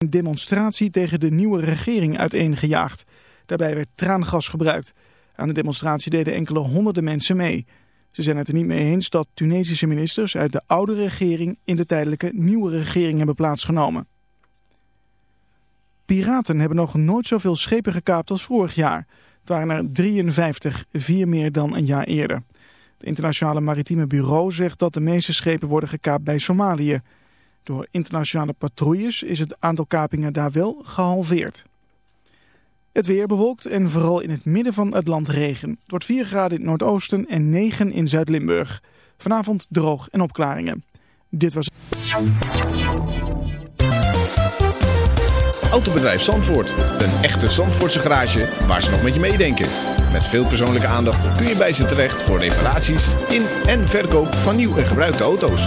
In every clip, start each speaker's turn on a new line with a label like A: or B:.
A: een demonstratie tegen de nieuwe regering uiteengejaagd. Daarbij werd traangas gebruikt. Aan de demonstratie deden enkele honderden mensen mee. Ze zijn het er niet mee eens dat Tunesische ministers uit de oude regering in de tijdelijke nieuwe regering hebben plaatsgenomen. Piraten hebben nog nooit zoveel schepen gekaapt als vorig jaar. Het waren er 53, vier meer dan een jaar eerder. Het internationale maritieme bureau zegt dat de meeste schepen worden gekaapt bij Somalië. Door internationale patrouilles is het aantal kapingen daar wel gehalveerd. Het weer bewolkt en vooral in het midden van het land regen. Het wordt 4 graden in het noordoosten en 9 in Zuid-Limburg. Vanavond droog en opklaringen. Dit was...
B: Autobedrijf Zandvoort. Een echte Zandvoortse garage waar ze nog met je meedenken. Met veel persoonlijke aandacht kun je bij ze terecht voor reparaties in en verkoop van nieuw en gebruikte auto's.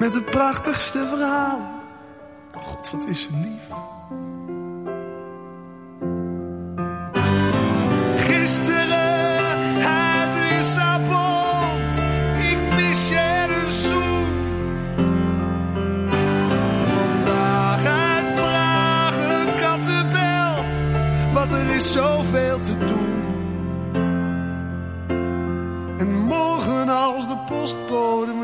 C: Met de prachtigste verhalen. God, wat is ze lief. Gisteren uit Lissabon. Ik mis je een zoen. Vandaag uit Praag een kattenbel. Want er is zoveel te doen. En morgen als de postbode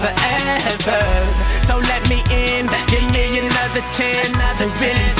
D: forever. So let me in, give me another chance another to chance. really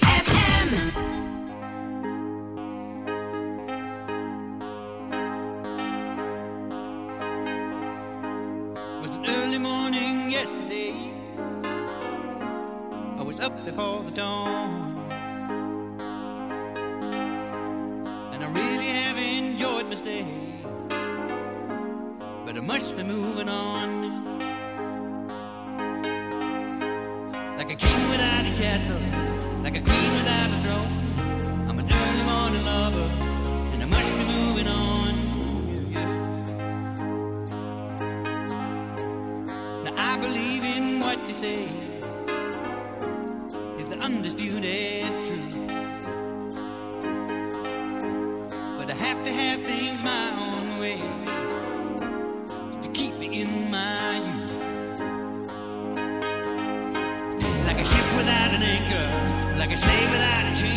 E: like a snake without a chain.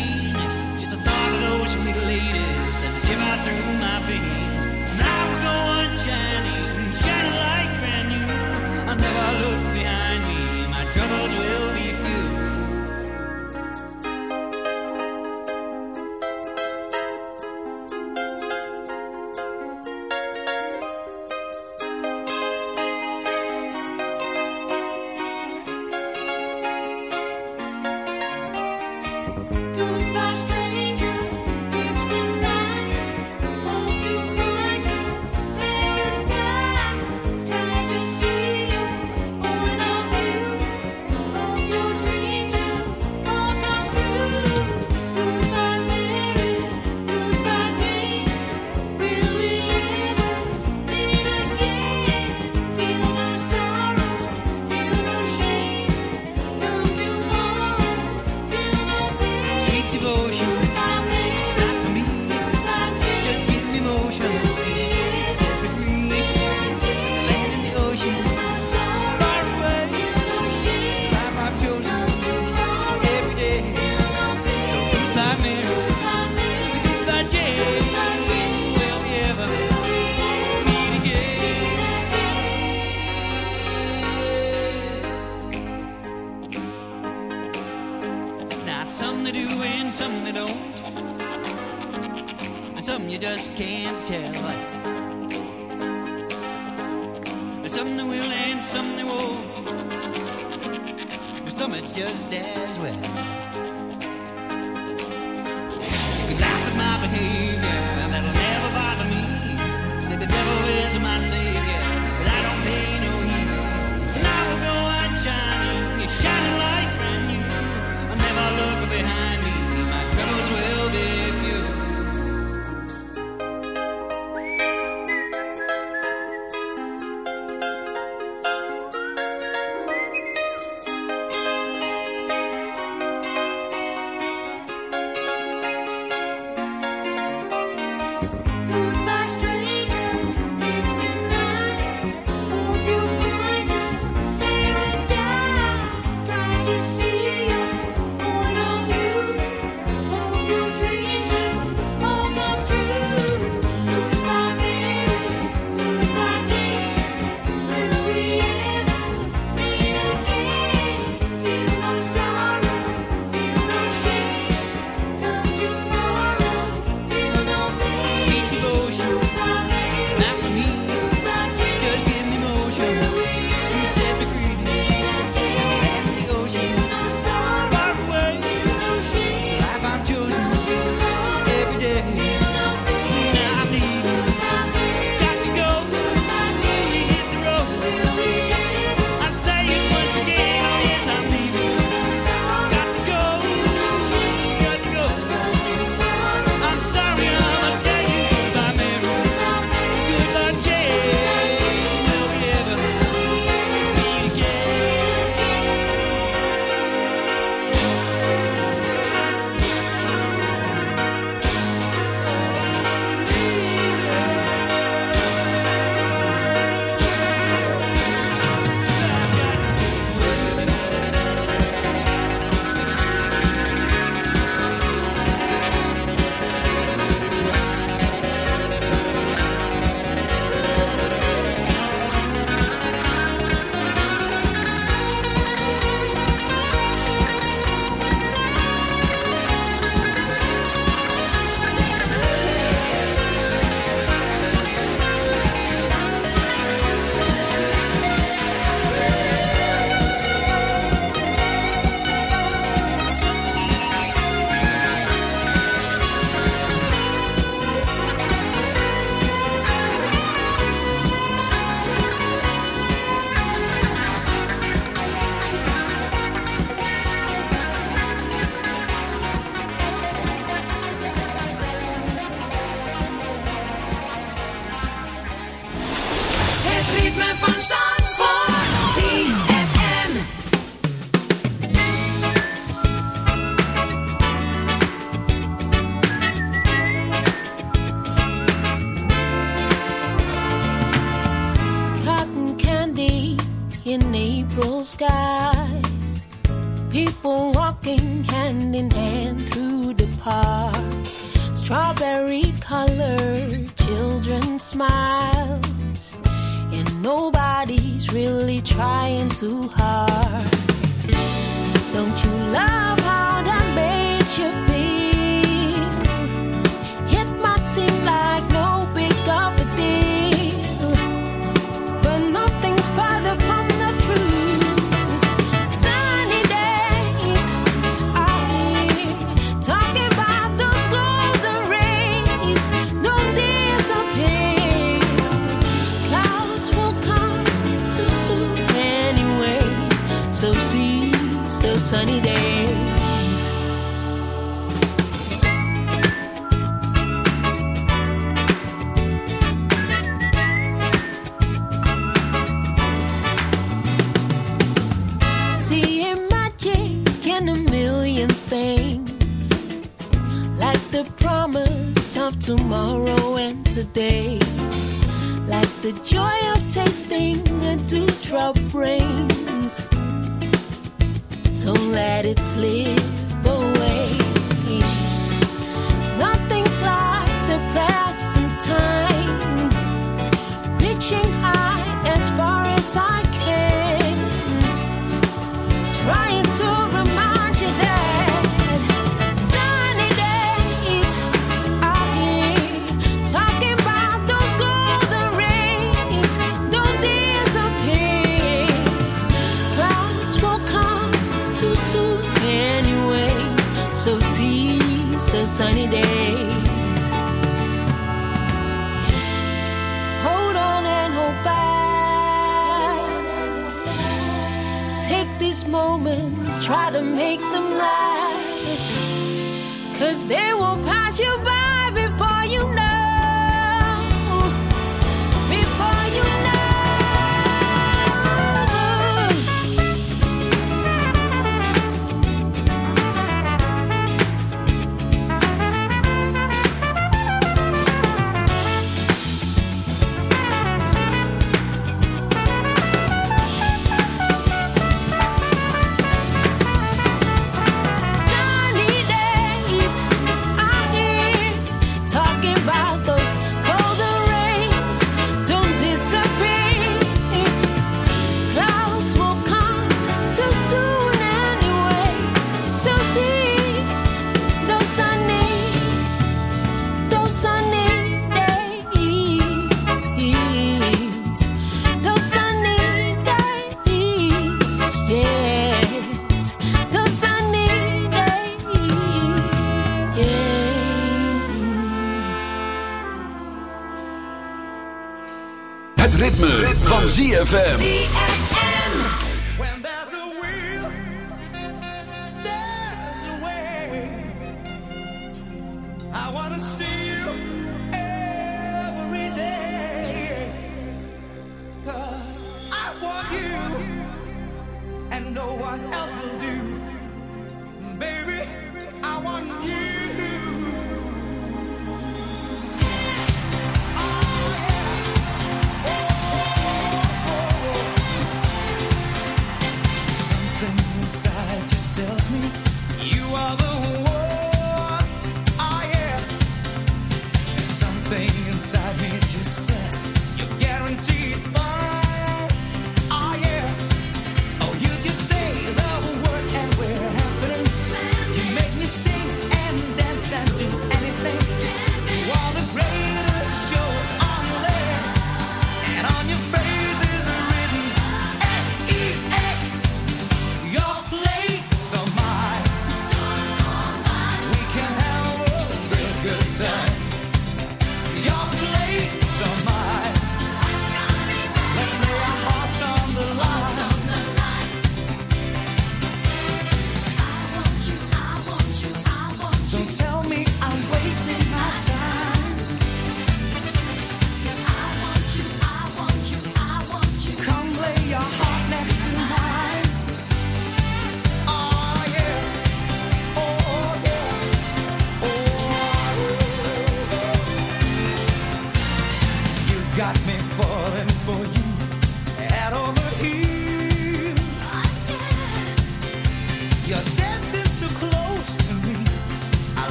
F: ZFM.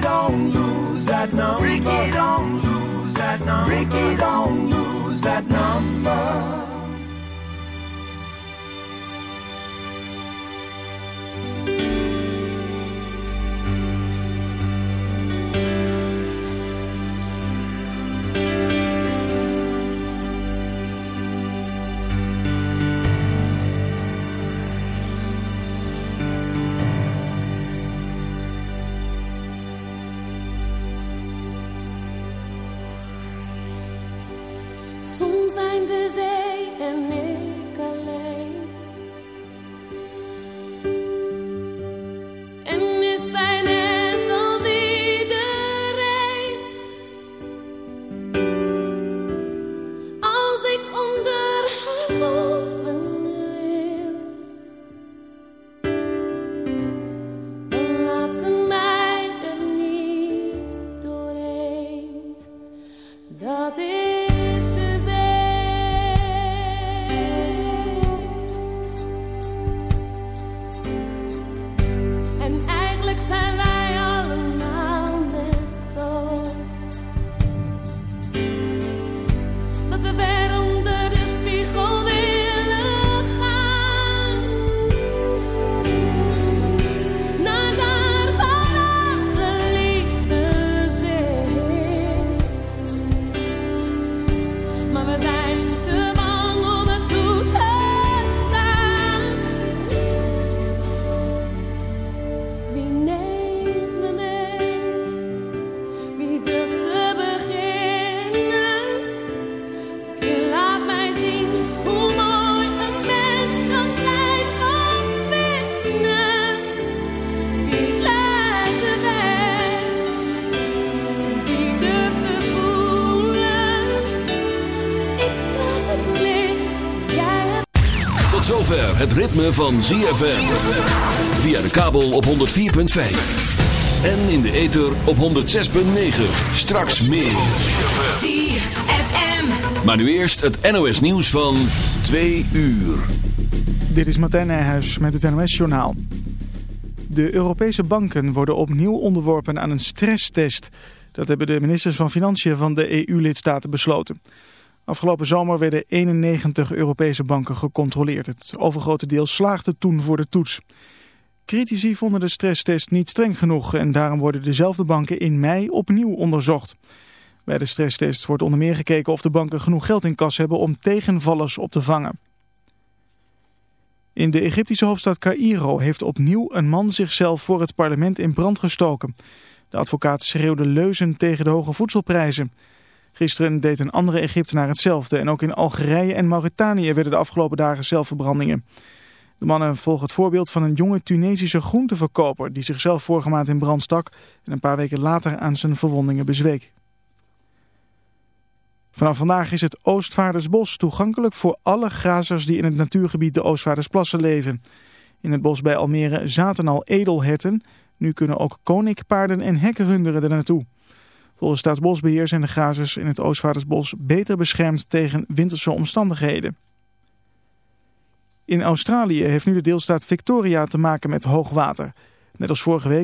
G: Don't
C: lose that number. Ricky, don't lose that number. Ricky, don't lose that number.
H: Het ritme van ZFM. Via de kabel op 104.5. En in de ether op 106.9. Straks meer.
I: ZFM.
H: Maar nu eerst het NOS nieuws van 2 uur.
A: Dit is Martijn Nijhuis met het NOS-journaal. De Europese banken worden opnieuw onderworpen aan een stresstest. Dat hebben de ministers van Financiën van de EU-lidstaten besloten. Afgelopen zomer werden 91 Europese banken gecontroleerd. Het overgrote deel slaagde toen voor de toets. Critici vonden de stresstest niet streng genoeg en daarom worden dezelfde banken in mei opnieuw onderzocht. Bij de stresstest wordt onder meer gekeken of de banken genoeg geld in kas hebben om tegenvallers op te vangen. In de Egyptische hoofdstad Cairo heeft opnieuw een man zichzelf voor het parlement in brand gestoken. De advocaat schreeuwde leuzen tegen de hoge voedselprijzen. Gisteren deed een andere Egyptenaar hetzelfde en ook in Algerije en Mauritanië werden de afgelopen dagen zelfverbrandingen. De mannen volgen het voorbeeld van een jonge Tunesische groenteverkoper die zichzelf vorige maand in brand stak en een paar weken later aan zijn verwondingen bezweek. Vanaf vandaag is het Oostvaardersbos toegankelijk voor alle grazers die in het natuurgebied de Oostvaardersplassen leven. In het bos bij Almere zaten al edelherten, nu kunnen ook koninkpaarden en hekkenrunderen er naartoe. Volgens Staatsbosbeheer zijn de grazers in het Oostvaardersbos beter beschermd tegen winterse omstandigheden. In Australië heeft nu de deelstaat Victoria te maken met hoogwater. Net als vorige week